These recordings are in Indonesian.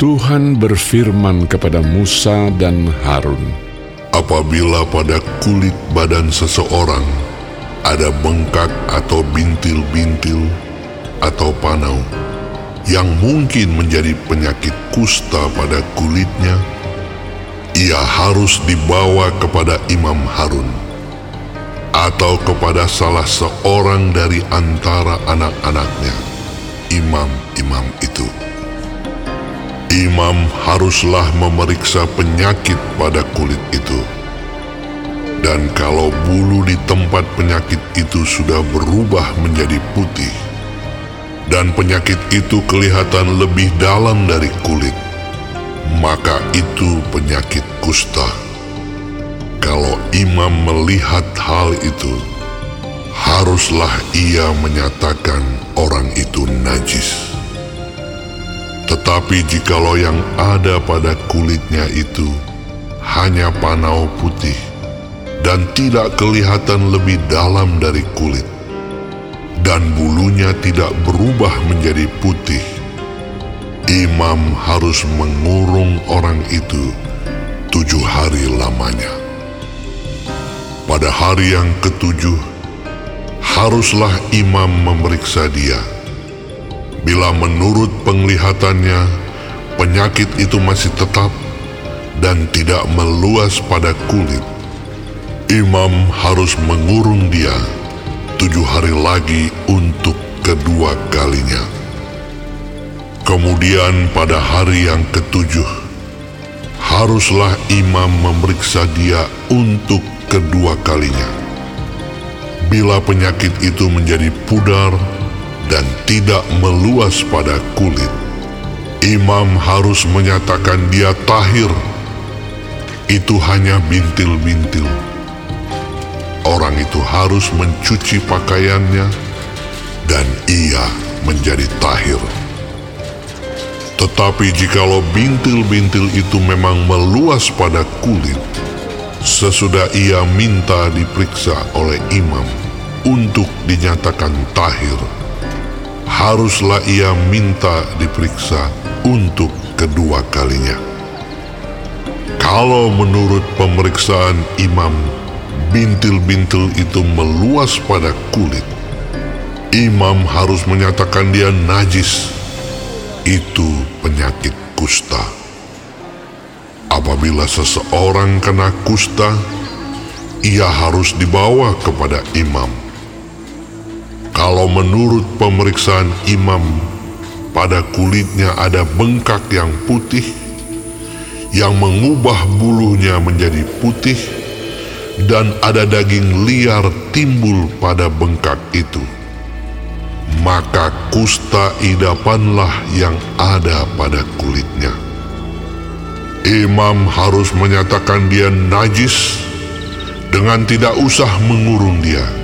Tuhan berfirman kepada Musa dan Harun, Apabila pada kulit badan seseorang ada bengkak atau bintil-bintil atau panau yang mungkin menjadi penyakit kusta pada kulitnya, ia harus dibawa kepada Imam Harun atau kepada salah seorang dari antara anak-anaknya, imam-imam itu. Imam haruslah memeriksa penyakit pada kulit itu. Dan kalau bulu di tempat penyakit itu sudah berubah menjadi putih, dan penyakit itu kelihatan lebih dalam dari kulit, maka itu penyakit kusta. Kalau imam melihat hal itu, haruslah ia menyatakan orang itu najis. Tetapi jikalau yang ada pada kulitnya itu hanya panau putih dan tidak kelihatan lebih dalam dari kulit, dan bulunya tidak berubah menjadi putih, imam harus mengurung orang itu tujuh hari lamanya. Pada hari yang ketujuh, haruslah imam memeriksa dia Bila menurut penglihatannya penyakit itu masih tetap dan tidak meluas pada kulit, imam harus mengurung dia tujuh hari lagi untuk kedua kalinya. Kemudian pada hari yang ketujuh, haruslah imam memeriksa dia untuk kedua kalinya. Bila penyakit itu menjadi pudar, dan tidak meluas pada kulit, imam harus menyatakan dia tahir. Itu hanya bintil-bintil. Orang itu harus mencuci pakaiannya dan ia menjadi tahir. Tetapi jikalau bintil-bintil itu memang meluas pada kulit, sesudah ia minta diperiksa oleh imam untuk dinyatakan tahir, haruslah ia minta diperiksa untuk kedua kalinya. Kalau menurut pemeriksaan imam, bintil-bintil itu meluas pada kulit, imam harus menyatakan dia najis. Itu penyakit kusta. Apabila seseorang kena kusta, ia harus dibawa kepada imam kalau menurut pemeriksaan imam, pada kulitnya ada bengkak yang putih, yang mengubah bulunya menjadi putih, dan ada daging liar timbul pada bengkak itu. Maka kusta idapanlah yang ada pada kulitnya. Imam harus menyatakan dia najis dengan tidak usah mengurung dia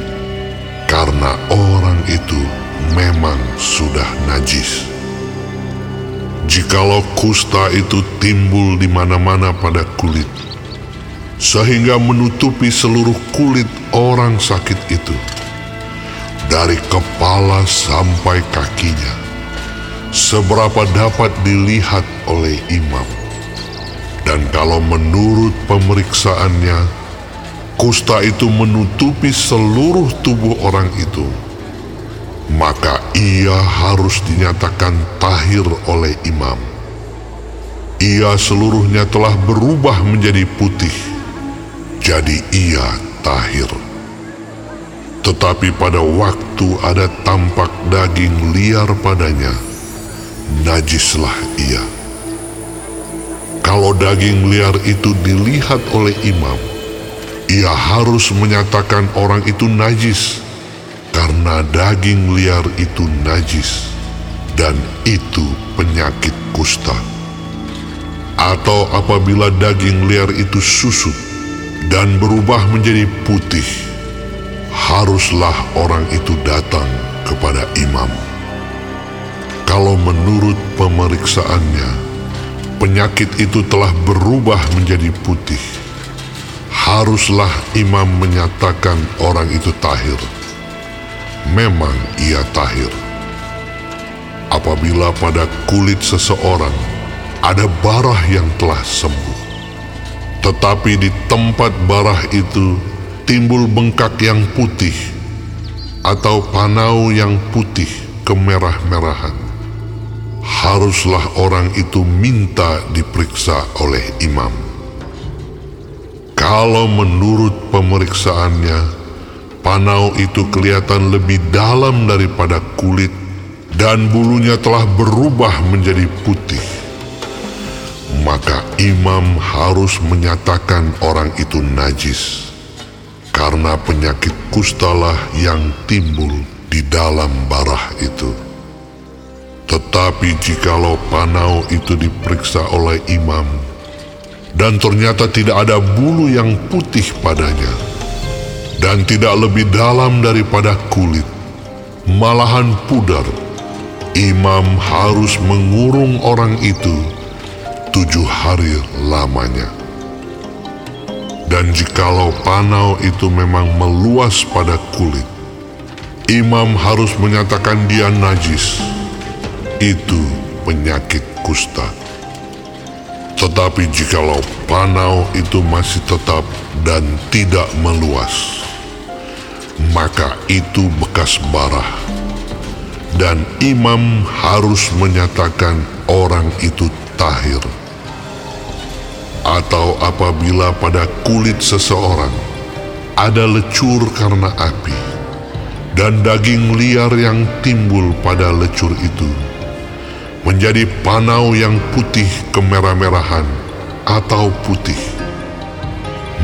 karena orang itu memang sudah najis. Jikalau kusta itu timbul di mana-mana pada kulit, sehingga menutupi seluruh kulit orang sakit itu, dari kepala sampai kakinya, seberapa dapat dilihat oleh imam. Dan kalau menurut pemeriksaannya, kusta itu menutupi seluruh tubuh orang itu, maka ia harus dinyatakan tahir oleh imam. Ia seluruhnya telah berubah menjadi putih, jadi ia tahir. Tetapi pada waktu ada tampak daging liar padanya, najislah ia. Kalau daging liar itu dilihat oleh imam, ia harus menyatakan orang itu najis karena daging liar itu najis dan itu penyakit kusta. Atau apabila daging liar itu susut dan berubah menjadi putih, haruslah orang itu datang kepada imam. Kalau menurut pemeriksaannya, penyakit itu telah berubah menjadi putih, haruslah imam menyatakan orang itu tahir. Memang ia tahir. Apabila pada kulit seseorang ada barah yang telah sembuh. Tetapi di tempat barah itu timbul bengkak yang putih atau panau yang putih kemerah-merahan. Haruslah orang itu minta diperiksa oleh imam. Kalau menurut pemeriksaannya, panau itu kelihatan lebih dalam daripada kulit dan bulunya telah berubah menjadi putih maka imam harus menyatakan orang itu najis karena penyakit kustalah yang timbul di dalam barah itu. Tetapi jikalau panau itu diperiksa oleh imam dan ternyata tidak ada bulu yang putih padanya dan tidak lebih dalam daripada kulit, malahan pudar, imam harus mengurung orang itu tujuh hari lamanya. Dan jikalau panau itu memang meluas pada kulit, imam harus menyatakan dia najis. Itu penyakit kusta. Tetapi jikalau panau itu masih tetap dan tidak meluas, maka itu bekas barah. Dan imam harus menyatakan orang itu tahir atau apabila pada kulit seseorang ada lecur karena api dan daging liar yang timbul pada lecur itu menjadi panau yang putih kemerah-merahan atau putih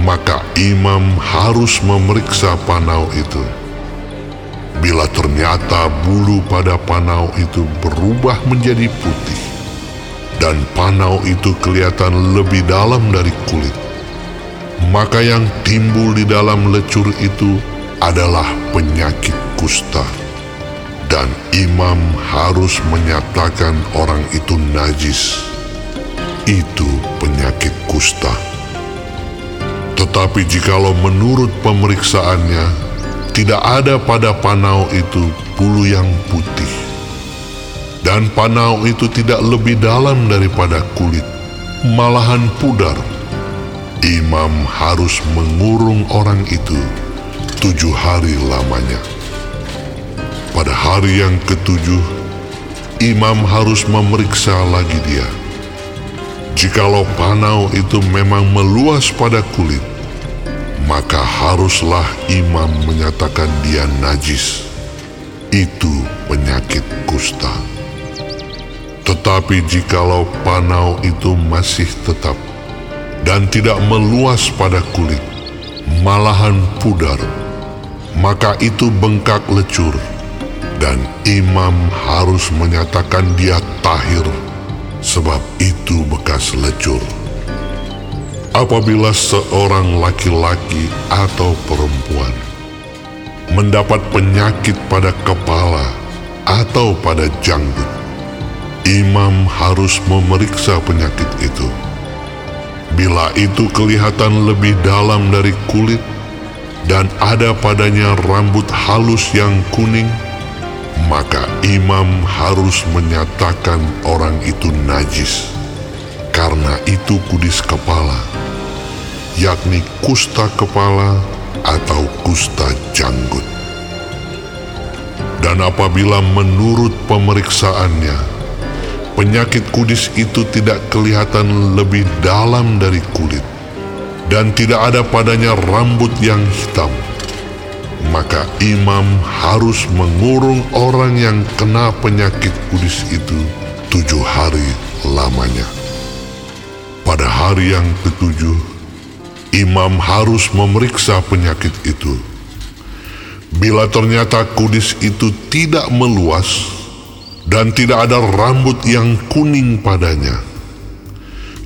maka imam harus memeriksa panau itu bila ternyata bulu pada panau itu berubah menjadi putih dan panau itu kelihatan lebih dalam dari kulit. Maka yang timbul di dalam lecur itu adalah penyakit kusta. Dan imam harus menyatakan orang itu najis. Itu penyakit kusta. Tetapi jikalau menurut pemeriksaannya tidak ada pada panau itu bulu yang putih, dan panau itu tidak lebih dalam daripada kulit, malahan pudar. Imam harus mengurung orang itu tujuh hari lamanya. Pada hari yang ketujuh, imam harus memeriksa lagi dia. Jikalau panau itu memang meluas pada kulit, maka haruslah imam menyatakan dia najis. Itu penyakit kusta. Tetapi jikalau panau itu masih tetap dan tidak meluas pada kulit, malahan pudar, maka itu bengkak lecur, dan imam harus menyatakan dia tahir, sebab itu bekas lecur. Apabila seorang laki-laki atau perempuan mendapat penyakit pada kepala atau pada janggut, imam harus memeriksa penyakit itu. Bila itu kelihatan lebih dalam dari kulit dan ada padanya rambut halus yang kuning, maka imam harus menyatakan orang itu najis, karena itu kudis kepala, yakni kusta kepala atau kusta janggut. Dan apabila menurut pemeriksaannya, penyakit kudis itu tidak kelihatan lebih dalam dari kulit dan tidak ada padanya rambut yang hitam, imam harus mengurung orang yang kena penyakit kudis itu tujuh hari lamanya. Pada hari yang ketujuh, imam harus memeriksa penyakit itu. Bila ternyata kudis itu tidak meluas, dan tidak ada rambut yang kuning padanya.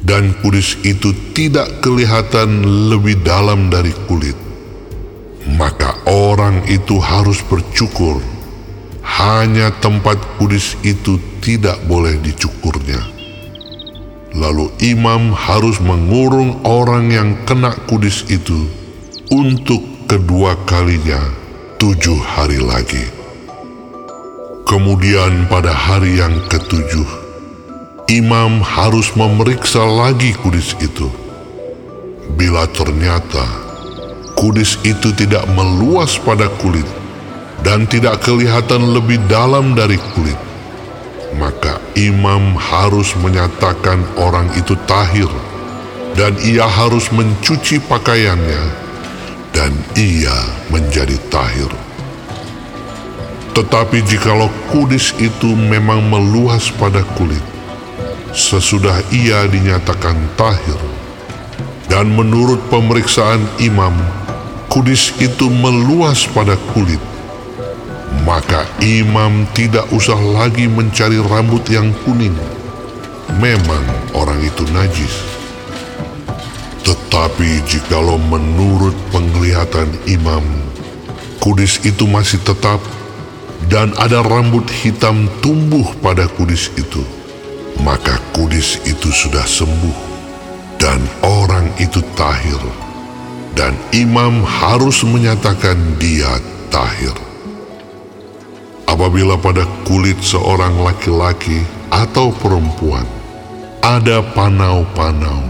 Dan kudis itu tidak kelihatan lebih dalam dari kulit. Maka orang itu harus bercukur. Hanya tempat kudis itu tidak boleh dicukurnya. Lalu imam harus mengurung orang yang kena kudis itu untuk kedua kalinya tujuh hari lagi. Kemudian pada hari yang ketujuh, imam harus memeriksa lagi kudis itu. Bila ternyata kudis itu tidak meluas pada kulit dan tidak kelihatan lebih dalam dari kulit, maka imam harus menyatakan orang itu tahir dan ia harus mencuci pakaiannya dan ia menjadi tahir. Tetapi jikalau kudis itu memang meluas pada kulit, sesudah ia dinyatakan tahir, dan menurut pemeriksaan imam, kudis itu meluas pada kulit, maka imam tidak usah lagi mencari rambut yang kuning. Memang orang itu najis. Tetapi jikalau menurut penglihatan imam, kudis itu masih tetap dan ada rambut hitam tumbuh pada kudis itu, maka kudis itu sudah sembuh dan orang itu tahir dan imam harus menyatakan dia tahir. Apabila pada kulit seorang laki-laki atau perempuan ada panau-panau,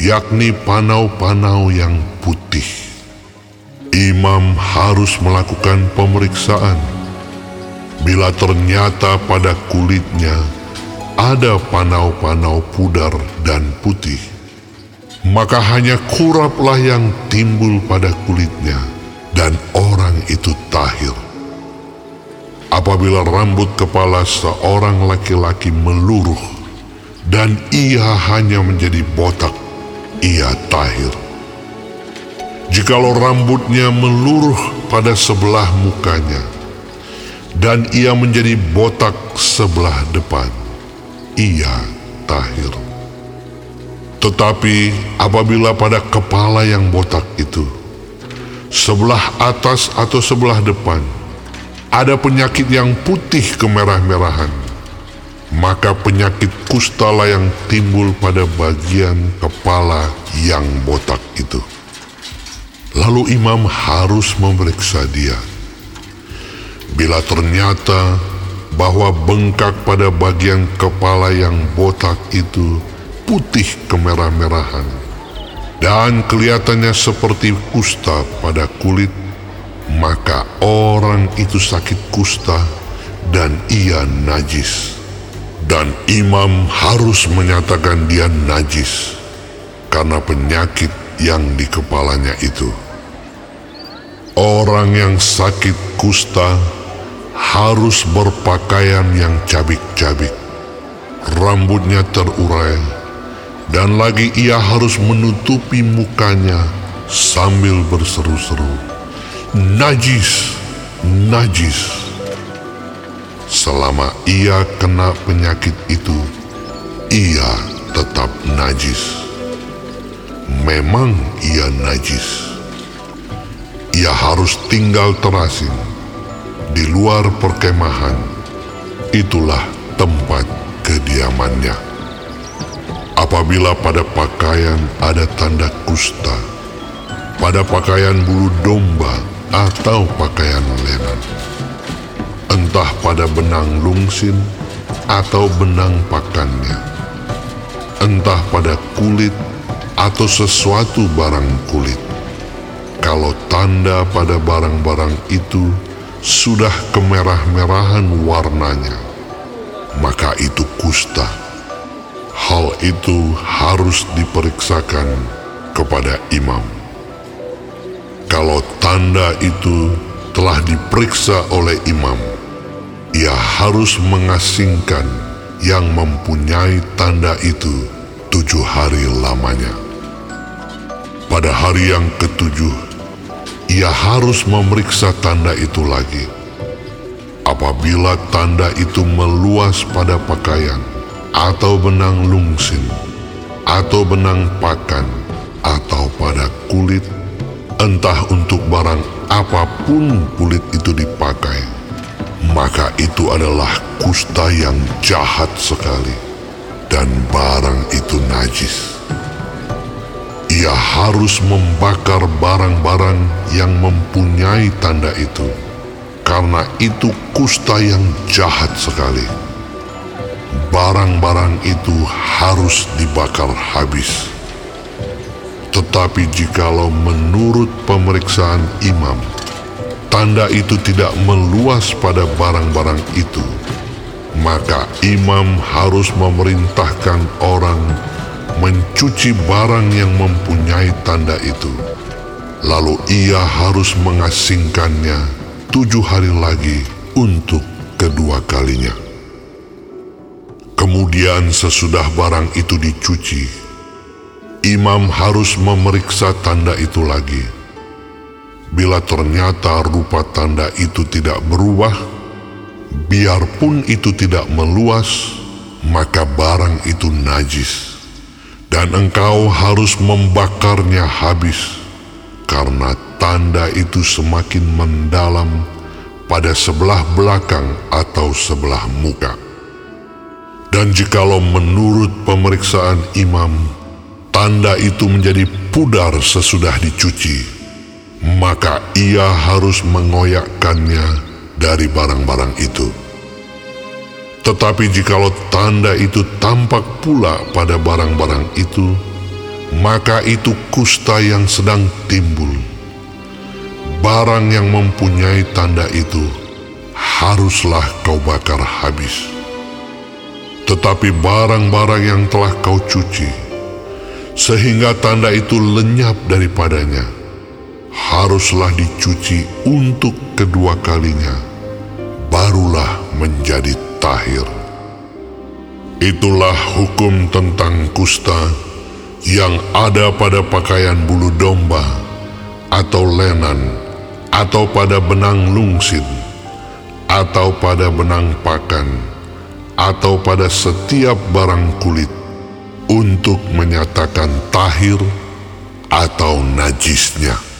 yakni panau-panau yang putih, imam harus melakukan pemeriksaan Bila ternyata pada kulitnya ada panau-panau pudar dan putih, maka hanya kuraplah yang timbul pada kulitnya dan orang itu tahir. Apabila rambut kepala seorang laki-laki meluruh dan ia hanya menjadi botak, ia tahir. Jikalau rambutnya meluruh pada sebelah mukanya, dan ia menjadi botak sebelah depan. Ia tahir. Tetapi apabila pada kepala yang botak itu, sebelah atas atau sebelah depan, ada penyakit yang putih kemerah-merahan, maka penyakit kustala yang timbul pada bagian kepala yang botak itu. Lalu imam harus memeriksa dia Bila ternyata bahwa bengkak pada bagian kepala yang botak itu putih kemerah-merahan dan kelihatannya seperti kusta pada kulit, maka orang itu sakit kusta dan ia najis. Dan imam harus menyatakan dia najis karena penyakit yang di kepalanya itu. Orang yang sakit kusta harus berpakaian yang cabik-cabik, rambutnya terurai, dan lagi ia harus menutupi mukanya sambil berseru-seru, Najis, najis. Selama ia kena penyakit itu, ia tetap najis. Memang ia najis. Ia harus tinggal terasing di luar perkemahan, itulah tempat kediamannya. Apabila pada pakaian ada tanda kusta, pada pakaian bulu domba atau pakaian lenan, entah pada benang lungsin atau benang pakannya, entah pada kulit atau sesuatu barang kulit, kalau tanda pada barang-barang itu sudah kemerah-merahan warnanya, maka itu kusta. Hal itu harus diperiksakan kepada imam. Kalau tanda itu telah diperiksa oleh imam, ia harus mengasingkan yang mempunyai tanda itu tujuh hari lamanya. Pada hari yang ketujuh, ia harus memeriksa tanda itu lagi. Apabila tanda itu meluas pada pakaian, atau benang lungsin, atau benang pakan, atau pada kulit, entah untuk barang apa pun kulit itu dipakai, maka itu adalah kusta yang jahat sekali, dan barang itu najis ia harus membakar barang-barang yang mempunyai tanda itu, karena itu kusta yang jahat sekali. Barang-barang itu harus dibakar habis. Tetapi jikalau menurut pemeriksaan imam, tanda itu tidak meluas pada barang-barang itu, maka imam harus memerintahkan orang mencuci barang yang mempunyai tanda itu. Lalu ia harus mengasingkannya tujuh hari lagi untuk kedua kalinya. Kemudian sesudah barang itu dicuci, imam harus memeriksa tanda itu lagi. Bila ternyata rupa tanda itu tidak berubah, biarpun itu tidak meluas, maka barang itu najis, dan engkau harus membakarnya habis, karena tanda itu semakin mendalam pada sebelah belakang atau sebelah muka. Dan jikalau menurut pemeriksaan imam, tanda itu menjadi pudar sesudah dicuci, maka ia harus mengoyakkannya dari barang-barang itu. Tetapi jikalau tanda itu tampak pula pada barang-barang itu, maka itu kusta yang sedang timbul barang yang mempunyai tanda itu haruslah kau bakar habis. Tetapi barang-barang yang telah kau cuci, sehingga tanda itu lenyap daripadanya, haruslah dicuci untuk kedua kalinya, barulah menjadi tahir. Itulah hukum tentang kusta yang ada pada pakaian bulu domba atau lenan atau pada benang lungsin, atau pada benang pakan, atau pada setiap barang kulit, untuk menyatakan tahir atau najisnya.